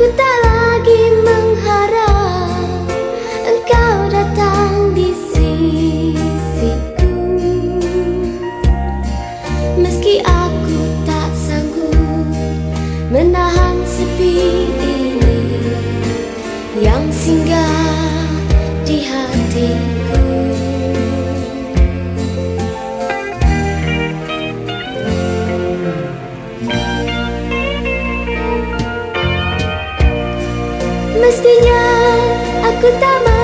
Mestinya aku tak lagi Mestinya aku tak mahu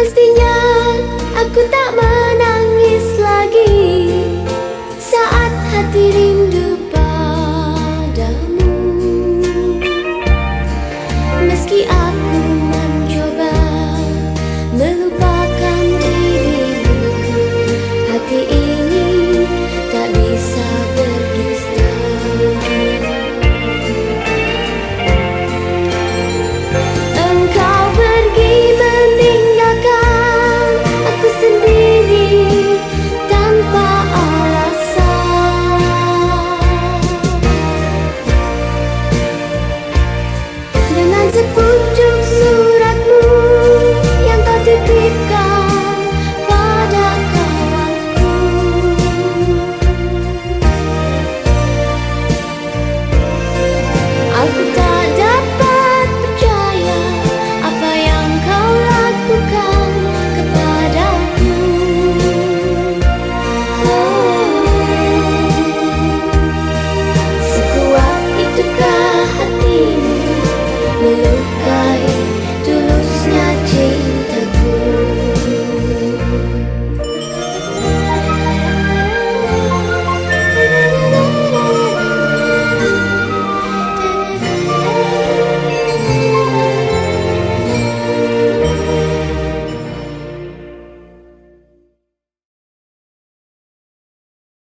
Semestinya aku tak mahu